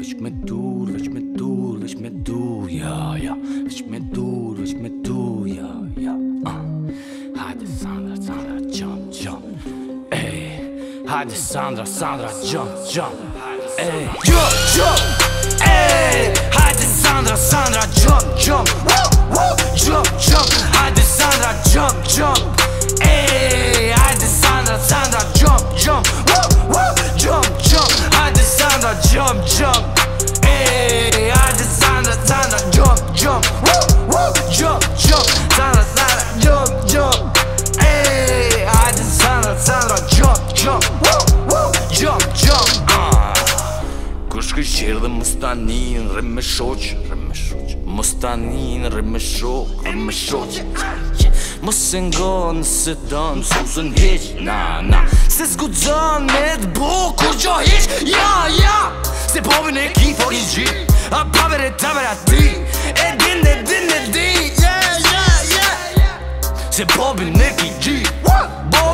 Veç me dur, veç me dur, veç me dur, ja, ja Veç me dur, veç me dur, ja, ja uh. Hajde Sandra, Sandra, jump, jump Ej, hajde Sandra, Sandra, jump, jump Ej, jump, jump. tani në rrë me shoqë Rrë me shoqë Mos tani në rrë me shoqë Rrë me shoqë Mos se ngo Së usë heqë Na, na Se s'ku dënë me të bo Kur gjo heqë Se povin e ki po i gji A paver e taver ati E din, e din, e din Yeah, yeah, Se povin e ki gji Bo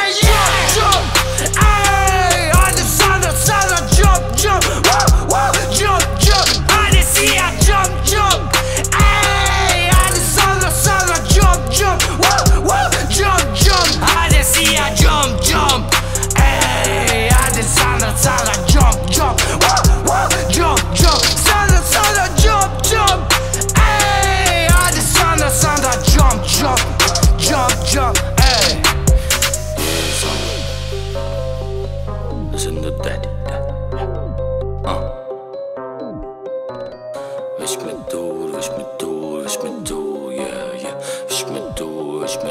side, jump, jump, whoa, whoa, jump, jump, side, side, I jump, jump. Hey, I just side, side, I jump, jump, jump, jump. Hey. Son, listen to daddy. Uh. Wish me do, wish me do, wish me do, yeah, yeah. Wish me do, wish me.